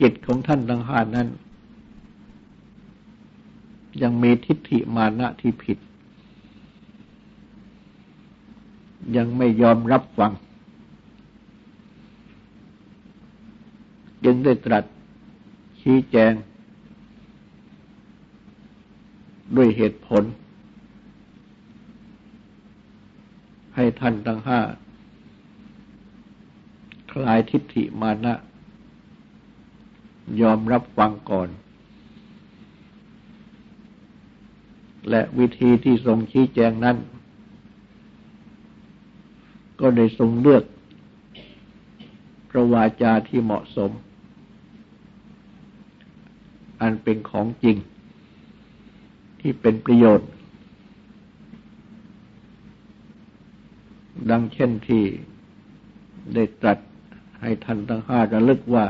จิตของท่านทั้งห้านั้น ยังมีทิฏฐิมานะที่ผิด ยังไม่ยอมรับฟัง จึงได้ตรัสชี้แจง ด้วยเหตุผล ให้ท่านทั้งห้าคลายทิฏฐิมานะ ยอมรับฟังก่อน และวิธีที่ทรงชี้แจงนั้น ก็ได้ทรงเลือกพระวาจาที่เหมาะสม อันเป็นของจริง ที่เป็นประโยชน์ ดังเช่นที่ได้ตรัสให้ท่านทั้งห้าระลึกว่า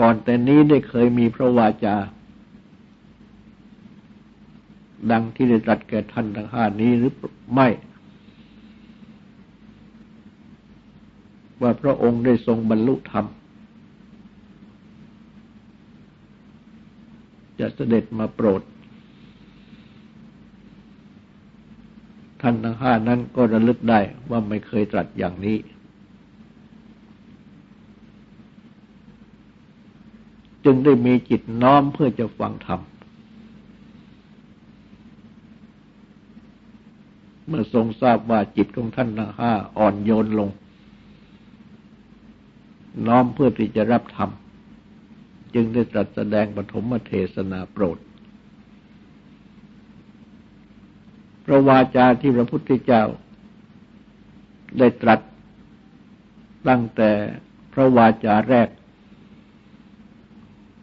ก่อนแต่นี้ได้เคยมีพระวาจา ดังที่ได้ตรัสแก่ท่านทั้งห้านี้หรือไม่ ว่าพระองค์ได้ทรงบรรลุธรรม จะเสด็จมาโปรด ท่านทั้งห้านั้นก็ระลึกได้ว่าไม่เคยตรัสอย่างนี้ จึงได้มีจิตน้อมเพื่อจะฟังธรรม เมื่อทรงทราบว่าจิตของท่านทั้งห้าอ่อนโยนลง น้อมเพื่อที่จะรับธรรม จึงได้ตรัสแสดงปฐมเทศนาโปรดพระวาจาที่พระพุทธเจ้า ได้ตรัสตั้งแต่พระวาจาแรก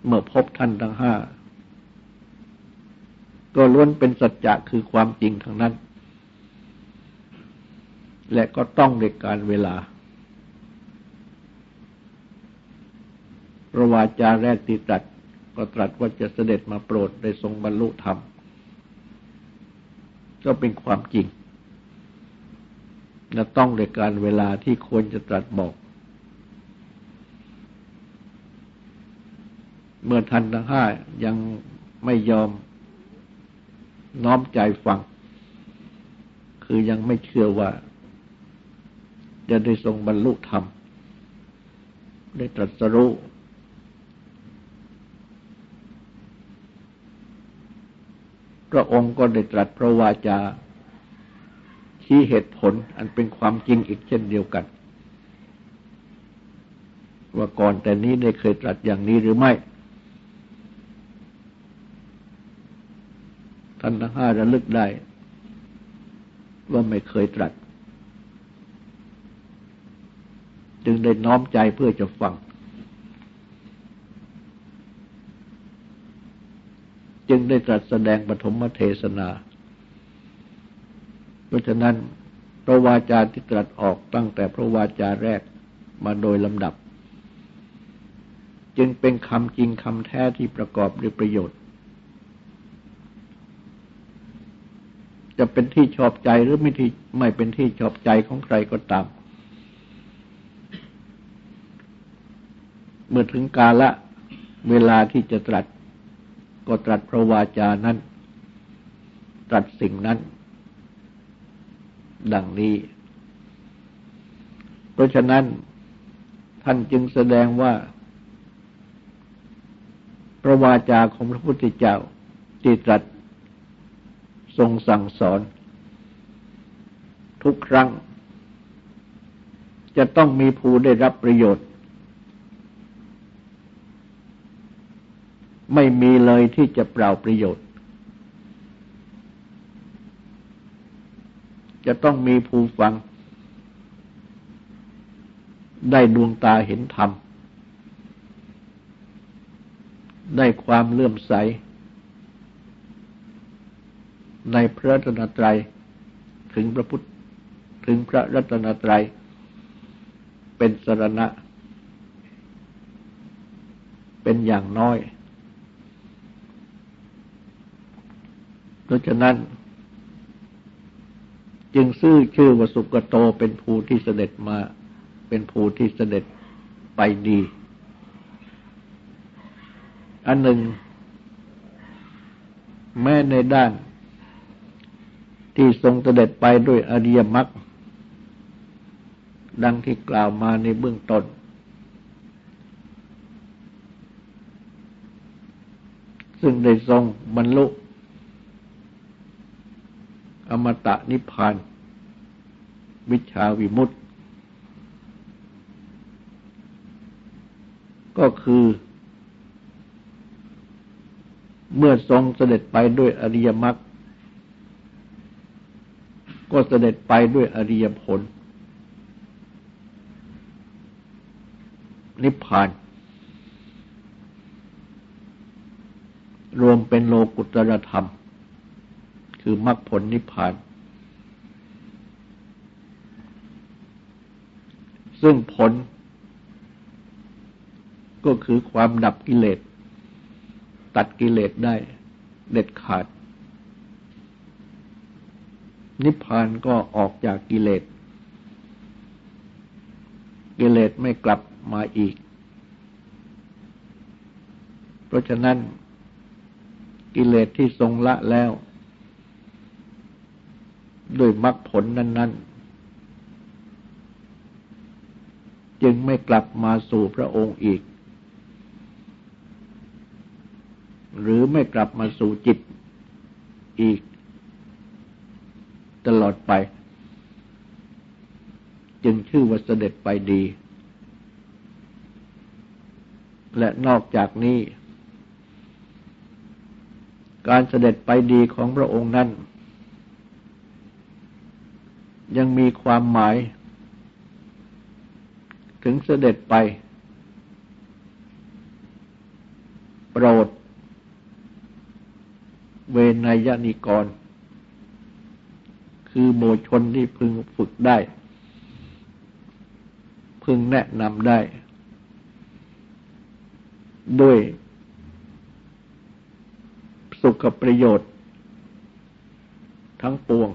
เมื่อพบท่านทั้งห้า ก็ล้วนเป็นสัจจะคือความจริงทั้งนั้น และก็ต้องในการเวลาพระวาจาแรกที่ตรัสก็ตรัสว่าจะเสด็จมาโปรดได้ทรงบรรลุธรรม ก็เป็นความจริง และต้องในการเวลาที่ควรจะตรัสบอก เมื่อท่านทั้งห้ายังไม่ยอมน้อมใจฟัง คือยังไม่เชื่อว่า จะได้ทรงบรรลุธรรม ได้ตรัสรู้พระองค์ก็ได้ตรัสพระวาจาชี้เหตุผลอันเป็นความจริงอีกเช่นเดียวกัน ว่าก่อนแต่นี้ได้เคยตรัสอย่างนี้หรือไม่ ท่านทั้งห้าระลึกได้ ว่าไม่เคยตรัส จึงได้น้อมใจเพื่อจะฟัง จึงได้ตรัสแสดงปฐมเทศนา เพราะฉะนั้นพระวาจาที่ตรัสออกตั้งแต่พระวาจาแรกมาโดยลำดับ จึงเป็นคำจริงคำแท้ที่ประกอบด้วยประโยชน์ จะเป็นที่ชอบใจหรือไม่ที่ไม่เป็นที่ชอบใจของใครก็ตาม เมื่อถึงกาละเวลาที่จะตรัส ก็ตรัสพระวาจานั้น ตรัสสิ่งนั้น ดังนี้ เพราะฉะนั้นท่านจึงแสดงว่าพระวาจาของพระพุทธเจ้าที่ตรัส ทรงสั่งสอน ทุกครั้ง จะต้องมีผู้ได้รับประโยชน์ ไม่มีเลยที่จะเปล่าประโยชน์ จะต้องมีผู้ฟัง ได้ดวงตาเห็นธรรม ได้ความเลื่อมใส ในพระรัตนตรัยถึงพระพุทธถึงพระรัตนตรัยเป็นสรณะ เป็นอย่างน้อย เพราะฉะนั้น จึงซื่อชื่อว่าสุกโตเป็นภูที่เสด็จมา เป็นภูที่เสด็จไปดี อันหนึ่ง แม้ในด้าน ที่ทรงเสด็จไปด้วยอริยมรรคดังที่กล่าวมาในเบื้องต้น ซึ่งได้ทรงบรรลุอมตะนิพพาน วิชาวิมุตติ ก็คือ เมื่อทรงเสด็จไปด้วยอริยมรรค ก็เสด็จไปด้วยอริยผล นิพพาน รวมเป็นโลกุตรธรรม คือมรรคผลนิพพาน ซึ่งผล ก็คือความดับกิเลส ตัดกิเลสได้เด็ดขาด นิพพานก็ออกจากกิเลส กิเลสไม่กลับมาอีก เพราะฉะนั้น กิเลสที่ทรงละแล้ว ด้วยมรรคผลนั้น ๆ จึงไม่กลับมาสู่พระองค์อีก หรือไม่กลับมาสู่จิตอีก ตลอดไป จึงชื่อว่าเสด็จไปดี และนอกจากนี้ การเสด็จไปดีของพระองค์นั้น ยังมีความหมาย ถึงเสด็จไป โปรด เวนยนิกร คือโมชนที่พึงฝึกได้ พึงแนะนำได้ ด้วย สุขประโยชน์ ทั้งปวง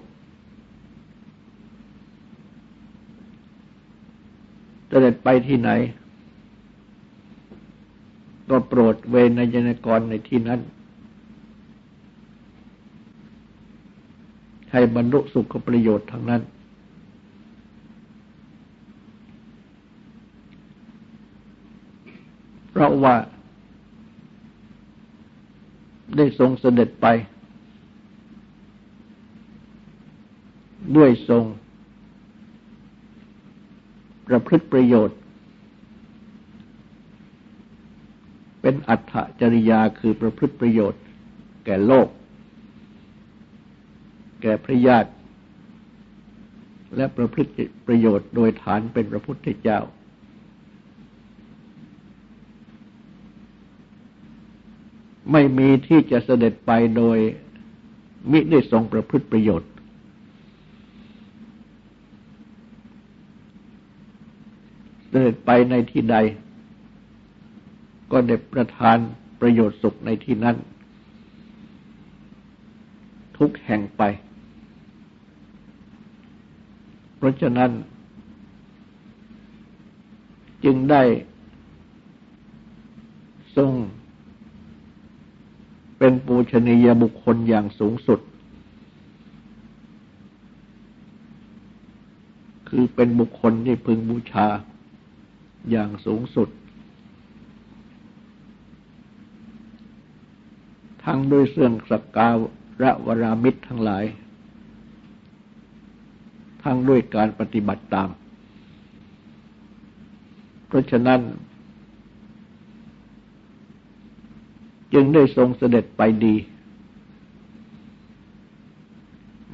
จะเด็ดไปที่ไหน ก็โปรดเวนยนกรในที่นั้น ให้บรรลุสุขประโยชน์ทั้งนั้น เพราะว่า ได้ทรงเสด็จไป ด้วยทรง ประพฤติประโยชน์ เป็นอัตถจริยาคือประพฤติประโยชน์ แก่โลก แก่พระญาติและประพฤติประโยชน์โดยฐานเป็นพระพุทธเจ้า ไม่มีที่จะเสด็จไปโดยมิได้ทรงประพฤติประโยชน์ เสด็จไปในที่ใด ก็ได้ประทานประโยชน์สุขในที่นั้น ทุกแห่งไป เพราะฉะนั้น จึงได้ทรงเป็นปูชนียบุคคลอย่างสูงสุด คือเป็นบุคคลที่พึงบูชาอย่างสูงสุด ทั้งด้วยเสื่องสกการะวรามิตรทั้งหลาย ทั้งด้วยการปฏิบัติตาม เพราะฉะนั้น จึงได้ทรงเสด็จไปดี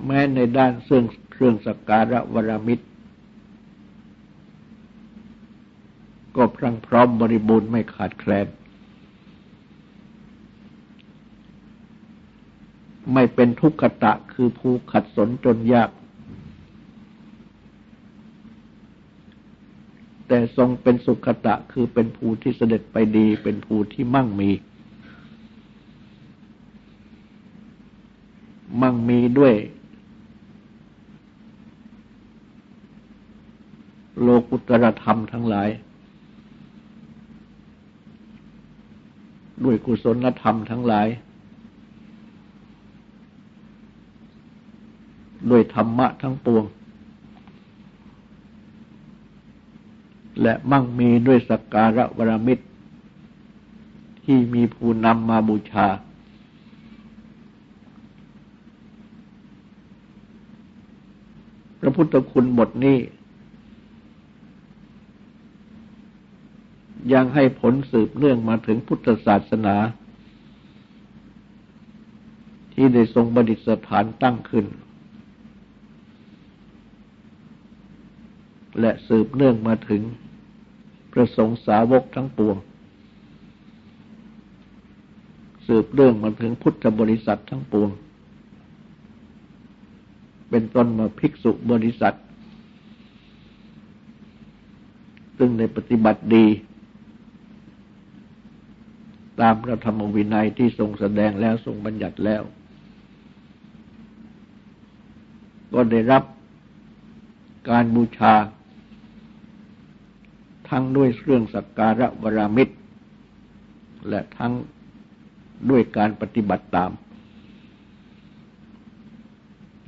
แม้ในด้านเสื่องเครื่องสักการะวรมิตร ก็พรังพร้อมบริบูรณ์ไม่ขาดแคลน ไม่เป็นทุกขตะคือผู้ขัดสนจนยาก แต่ทรงเป็นสุขตะคือเป็นผู้ที่เสด็จไปดี เป็นผู้ที่มั่งมี มั่งมีด้วย โลกุตรธรรมทั้งหลาย ด้วยกุศลธรรมทั้งหลาย ด้วยธรรมะทั้งปวง และมั่งมีด้วยสักการะวรมิตร ที่มีผู้นำมาบูชา พระพุทธคุณบทนี้ ยังให้ผลสืบเนื่องมาถึงพุทธศาสนา ที่ได้ทรงบดิษฐานตั้งขึ้นและสืบเนื่องมาถึง พระสงฆ์สาวกทั้งปวง สืบเรื่องมาถึงพุทธบริษัททั้งปวง เป็นต้นมาภิกษุบริษัท ซึ่งในปฏิบัติดี ตามพระธรรมวินัยที่ทรงแสดงแล้วทรงบัญญัติแล้ว ก็ได้รับการบูชา ทั้งด้วยเครื่องสักการะวรามิตร และทั้งด้วยการปฏิบัติตาม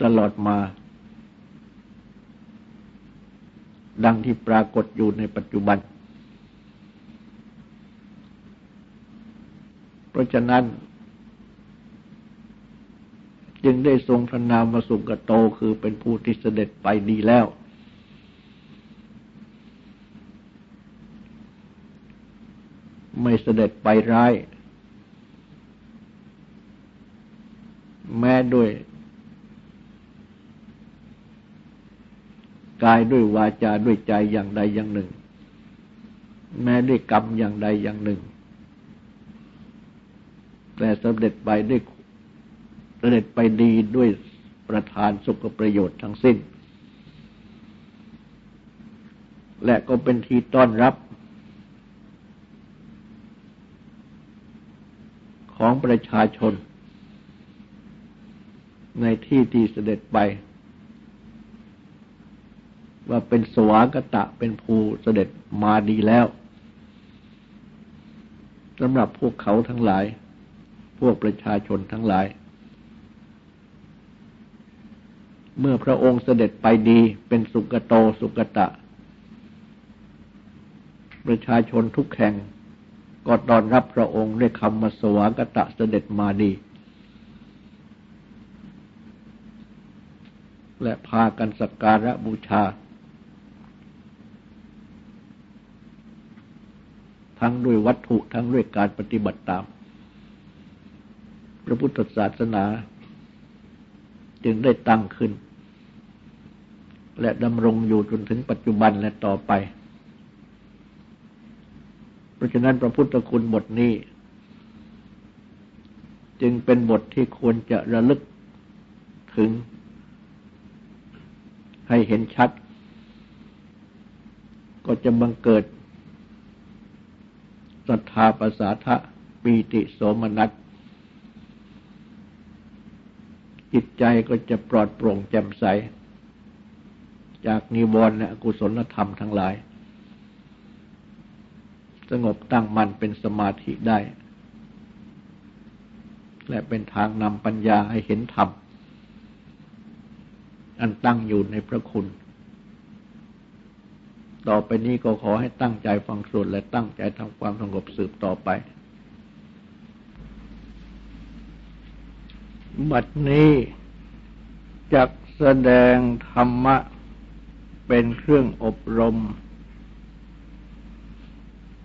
ตลอดมา ดังที่ปรากฏอยู่ในปัจจุบัน เพราะฉะนั้น จึงได้ทรงพระนามวสุกโตคือเป็นผู้ที่เสด็จไปดีแล้ว ไม่ เสด็จไปร้าย แม้ด้วย กายด้วยวาจาด้วยใจอย่างใดอย่างหนึ่ง แม้ด้วยกรรมอย่างใดอย่างหนึ่ง แต่สำเร็จไปด้วยสำเร็จไปดีด้วยประทานสุขประโยชน์ทั้งสิ้น และก็เป็นที่ต้อนรับ ของประชาชน ในที่ที่เสด็จไป ว่าเป็นสวากตะเป็นภูเสด็จมาดีแล้วสำหรับพวกเขาทั้งหลาย พวกประชาชนทั้งหลาย เมื่อพระองค์เสด็จไปดีเป็นสุกโตสุกตะ ประชาชนทุกแห่ง ก็ตอนรับพระองค์ด้วยคำมาสวากตะเสด็จมาดี และพากันสักการะบูชา ทั้งด้วยวัตถุทั้งด้วยการปฏิบัติตาม พระพุทธศาสนา จึงได้ตั้งขึ้น และดำรงอยู่จนถึงปัจจุบันและต่อไป เพราะฉะนั้นพระพุทธคุณบทนี้ จึงเป็นบทที่ควรจะระลึกถึง ให้เห็นชัด ก็จะบังเกิดศรัทธาประสาทะปีติโสมนัสจิตใจก็จะปลอดโปร่งแจ่มใส จากนิวรณ์และกุศลธรรมทั้งหลาย สงบตั้งมั่นเป็นสมาธิได้ และเป็นทางนำปัญญาให้เห็นธรรม อันตั้งอยู่ในพระคุณ ต่อไปนี้ก็ขอให้ตั้งใจฟังสวดและตั้งใจทำความสงบสืบต่อไป บัดนี้จักแสดงธรรมะเป็นเครื่องอบรม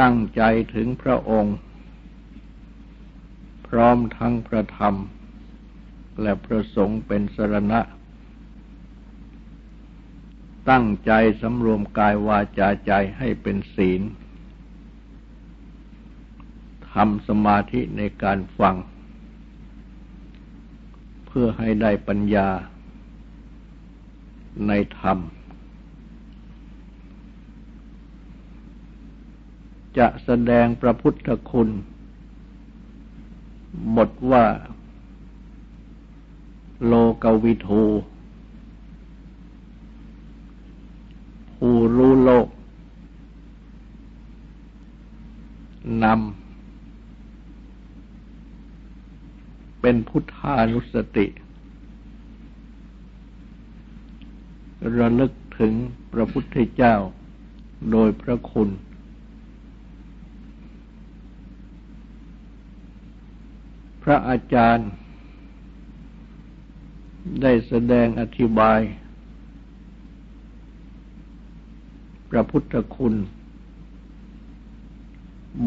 ตั้งใจถึงพระองค์ พร้อมทั้งพระธรรม และพระสงฆ์เป็นสรณะ ตั้งใจสำรวมกายวาจาใจให้เป็นศีลทำสมาธิในการฟัง เพื่อให้ได้ปัญญาในธรรม จะแสดงพระพุทธคุณบทว่า โลกวิทูผู้รู้โลกนำเป็นพุทธานุสติ ระลึกถึงพระพุทธเจ้าโดยพระคุณ พระอาจารย์ ได้แสดงอธิบาย พระพุทธคุณ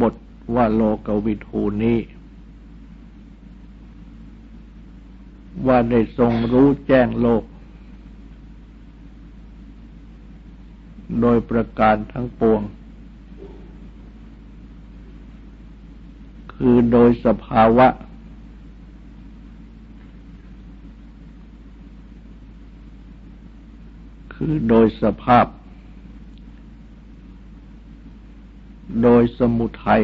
บทว่าโลกวิทูนี้ ว่าได้ทรงรู้แจ้งโลก โดยประการทั้งปวง คือโดยสภาวะ คือโดยสภาพ โดยสมุทัย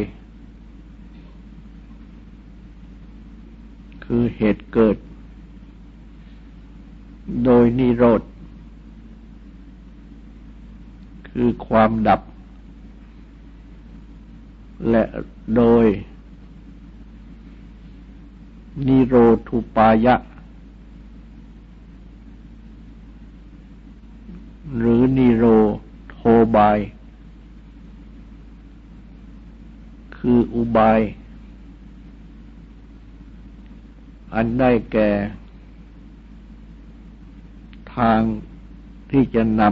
คือเหตุเกิด โดยนิโรธ คือความดับ และโดยนิโรธุปายะ หรือนิโรโทบาย คืออุบาย อันได้แก่ ทางที่จะน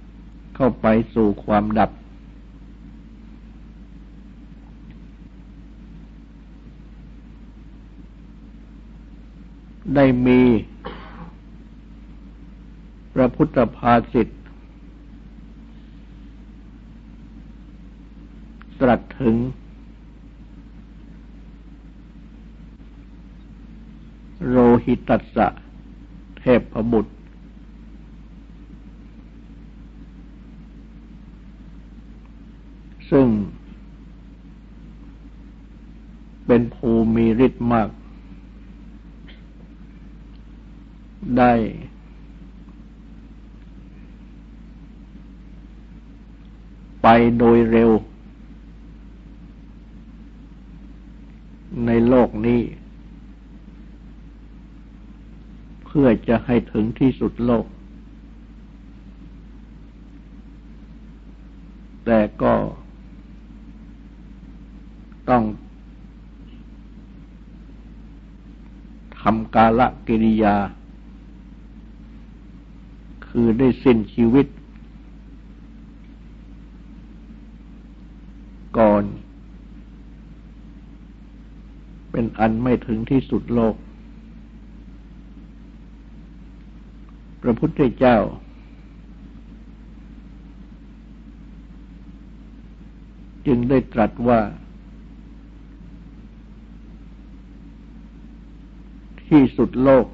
ำเข้าไปสู่ความดับ ได้มีพระพุทธภาสิทตรัสถึงโร หิตัสสะ เทพบุตร ซึ่ง เป็นภูมีฤทธิ์มาก ได้ ไปโดยเร็ว ในโลกนี้ พื่อจะให้ถึงที่สุดโลก แต่ก็ต้องทำกาลกิริยา คือได้สิ้นชีวิต ก่อน เป็นอันไม่ถึงที่สุดโลก ระพุทธเจ้า จึงได้ตรัสว่า ที่สุดโลก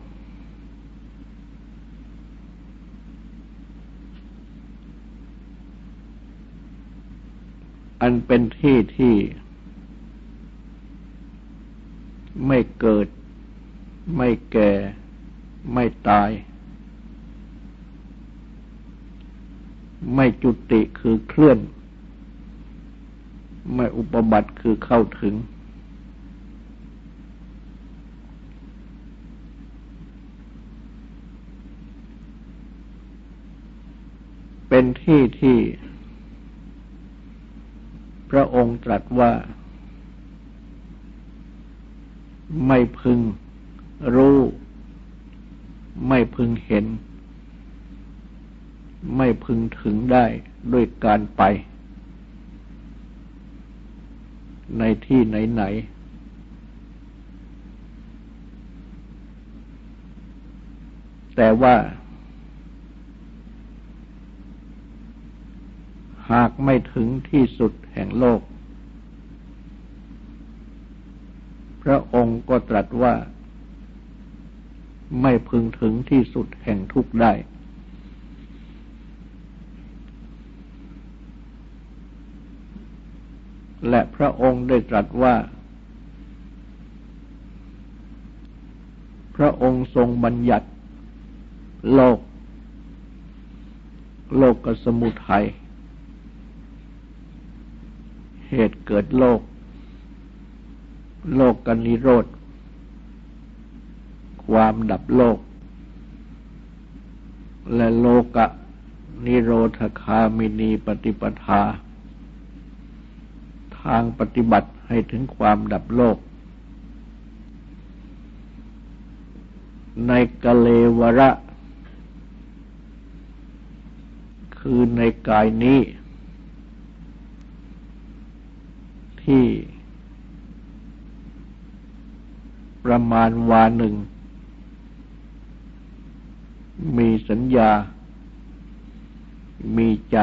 อันเป็นที่ที่ไม่เกิด ไม่แก่ ไม่ตาย ไม่จุติคือเคลื่อน ไม่อุปบัติคือเข้าถึง เป็นที่ที่ พระองค์ตรัสว่า ไม่พึงรู้ ไม่พึงเห็น ไม่พึงถึงได้ด้วยการไป ในที่ไหน ๆ แต่ว่า หากไม่ถึงที่สุดแห่งโลก พระองค์ก็ตรัสว่า ไม่พึงถึงที่สุดแห่งทุกข์ได้ และพระองค์ได้ตรัสว่า พระองค์ทรงบัญญัติ โลก โลกกสมุทัยเหตุเกิดโลก โลกกนิโรธ ความดับโลก และโลกะนิโรธคามินีปฏิปทา ทางปฏิบัติให้ถึงความดับโลก ในกะเลวระ คือในกายนี้ ที่ ประมาณวาหนึ่ง มีสัญญา มีใจ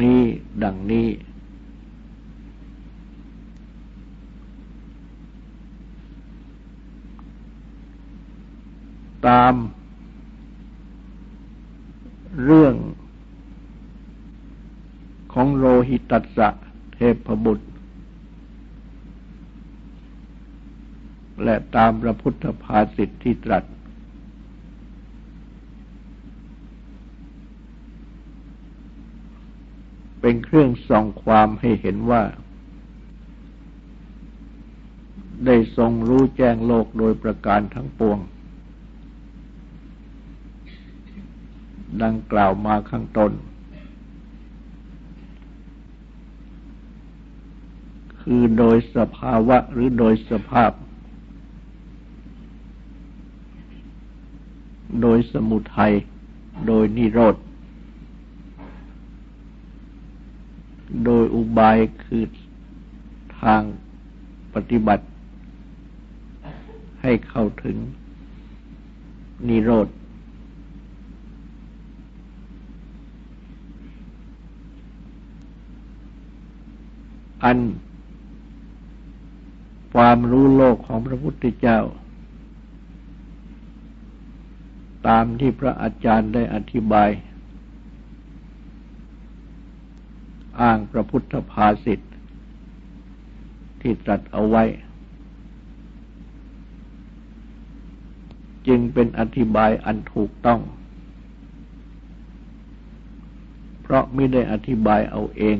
นี้ดังนี้ ตามเรื่องของโรหิตัสสะเทพบุตร และตามพระพุทธภาษิที่ตรัส เป็นเครื่องส่องความให้เห็นว่า ได้ทรงรู้แจ้งโลกโดยประการทั้งปวง ดังกล่าวมาข้างต้น คือโดยสภาวะหรือโดยสภาพ โดยสมุทัย โดยนิโรธ โดยอุบายคือทางปฏิบัติให้เข้าถึงนิโรธ อัน ความรู้โลกของพระพุทธเจ้า ตามที่พระอาจารย์ได้อธิบาย อ้างพระพุทธภาษิตที่ตรัสเอาไว้ จึงเป็นอธิบายอันถูกต้อง เพราะไม่ได้อธิบายเอาเอง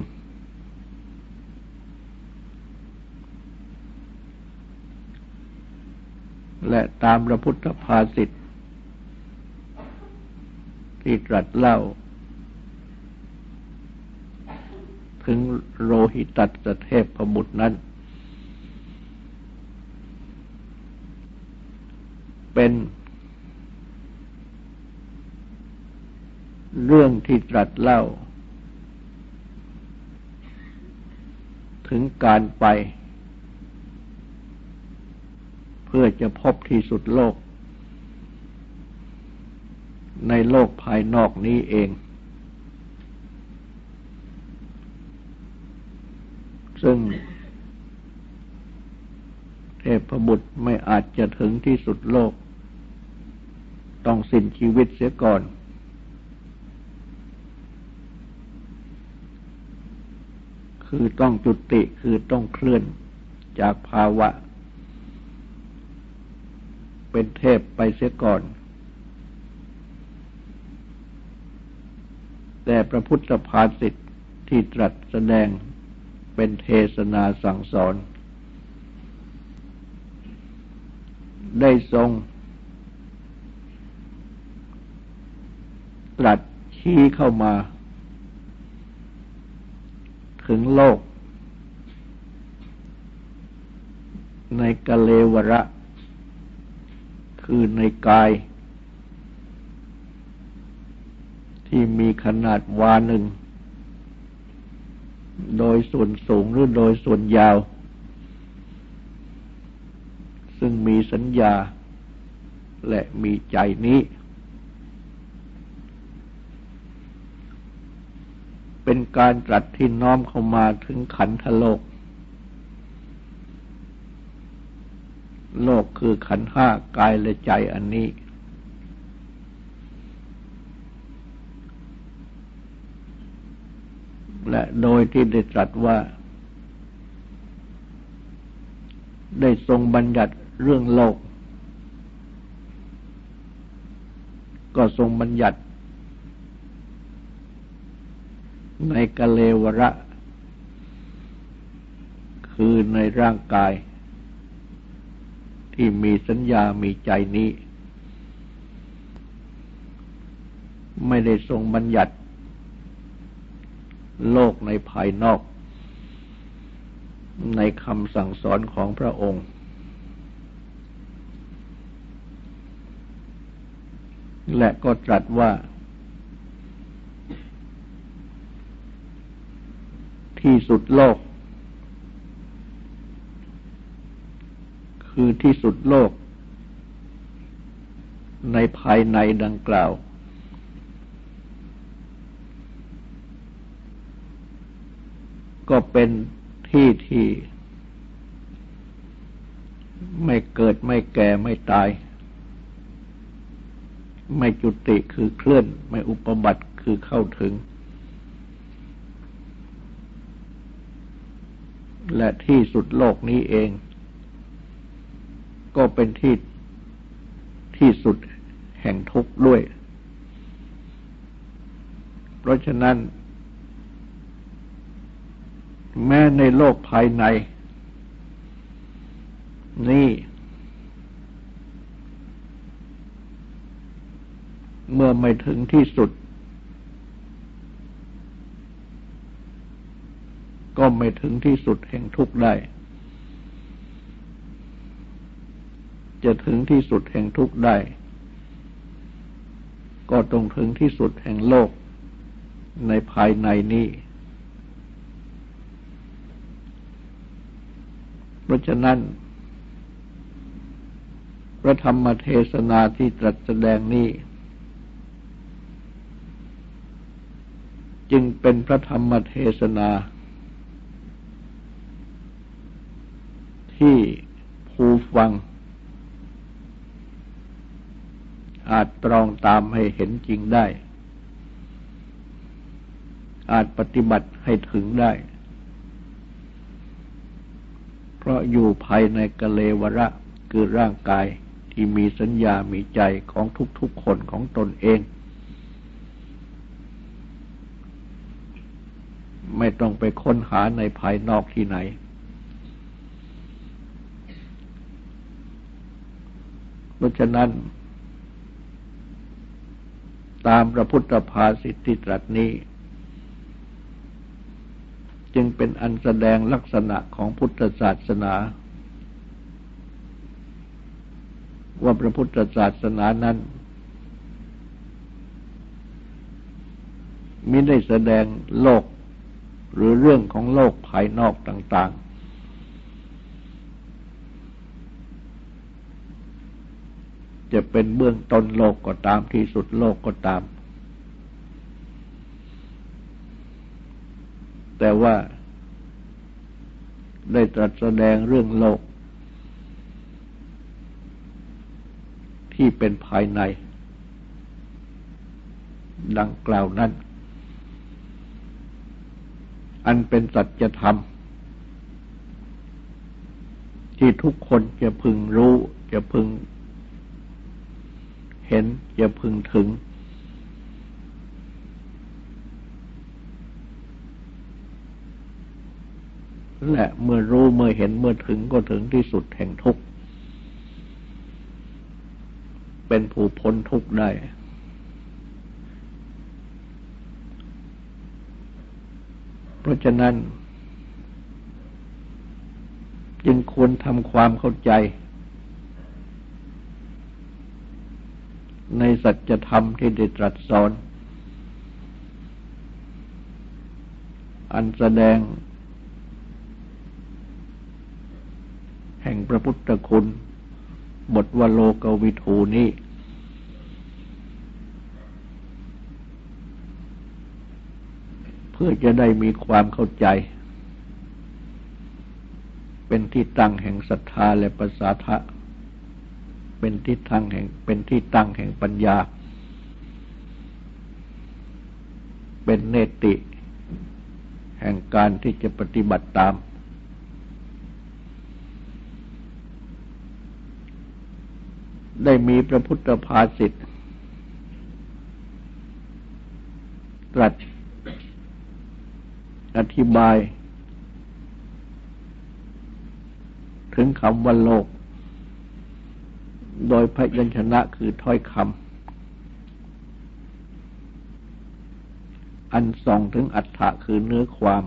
และตามพระพุทธภาษิตที่ตรัสเล่า ถึงโรหิตัสเทพพบุตรนั้น เป็นเรื่องที่ตรัสเล่า ถึงการไป เพื่อจะพบที่สุดโลก ในโลกภายนอกนี้เอง ซึ่งเทพบุตรไม่อาจจะถึงที่สุดโลก ต้องสิ้นชีวิตเสียก่อนคือต้องจุติคือต้องเคลื่อนจากภาวะ เป็นเทพไปเสียก่อน แต่พระพุทธภาษิตที่ตรัสแสดงเป็นเทศนาสั่งสอน ได้ทรง ตรัสชี้เข้ามา ถึงโลก ในกะเลวระ คือในกาย ที่มีขนาดวาหนึ่ง โดยส่วนสูงหรือโดยส่วนยาว ซึ่งมีสัญญาและมีใจนี้ เป็นการตรัสที่น้อมเข้ามาถึงขันธโลก โลกคือขันห้ากายและใจอันนี้ และโดยที่ได้ตรัสว่า ได้ทรงบัญญัติเรื่องโลก ก็ทรงบัญญัติ ในกะเลวระ คือในร่างกาย ที่มีสัญญามีใจนี้ ไม่ได้ทรงบัญญัติ โลกในภายนอก ในคำสั่งสอนของพระองค์ และก็ตรัสว่า ที่สุดโลก คือที่สุดโลก ในภายในดังกล่าว ก็เป็นที่ที่ไม่เกิดไม่แก่ไม่ตาย ไม่จุติคือเคลื่อน ไม่อุปบัติคือเข้าถึง และที่สุดโลกนี้เอง ก็เป็นที่ที่สุดแห่งทุกข์ด้วย เพราะฉะนั้น แม้ในโลกภายใน นี่ เมื่อไม่ถึงที่สุด ก็ไม่ถึงที่สุดแห่งทุกข์ได้ จะถึงที่สุดแห่งทุกข์ได้ ก็ต้องถึงที่สุดแห่งโลกในภายในนี้ เพราะฉะนั้น พระธรรมเทศนาที่ตรัสแสดงนี้ จึงเป็นพระธรรมเทศนาที่ผู้ฟัง อาจตรองตามให้เห็นจริงได้ อาจปฏิบัติให้ถึงได้ เพราะอยู่ภายในกะเลวระคือร่างกายที่มีสัญญามีใจของทุกๆคนของตนเอง ไม่ต้องไปค้นหาในภายนอกที่ไหนเพราะฉะนั้น ตามพระพุทธภาสิทธิตรัสนี้ จึงเป็นอันแสดงลักษณะของพุทธศาสนา ว่าพระพุทธศาสนานั้นมิได้แสดงโลกหรือเรื่องของโลกภายนอกต่าง ๆ จะเป็นเบื้องต้นโลกก็ตามที่สุดโลกก็ตาม แต่ว่าได้ตรัสแสดงเรื่องโลก ที่เป็นภายใน ดังกล่าวนั้น อันเป็นสัจธรรม ที่ทุกคนจะพึงรู้จะพึง เห็นอย่าพึงถึง และเมื่อรู้เมื่อเห็นเมื่อถึงก็ถึงที่สุดแห่งทุกข์ เป็นผู้พ้นทุกข์ได้ เพราะฉะนั้น จึงควรทำความเข้าใจ ในสัจธรรมที่ได้ตรัสสอน อันแสดง แห่งพระพุทธคุณ บทวโลกวิทูนี้เพื่อจะได้มีความเข้าใจ เป็นที่ตั้งแห่งศรัทธาและประสาทะ เป็นที่ทางแห่งเป็นที่ตั้งแห่งปัญญา เป็นเนติ แห่งการที่จะปฏิบัติตาม ได้มีพระพุทธภาษิตตรัสอธิบาย ถึงคำว่าโลก โดยพยัญชนะคือถ้อยคำอันส่องถึงอัฏฐะคือเนื้อความ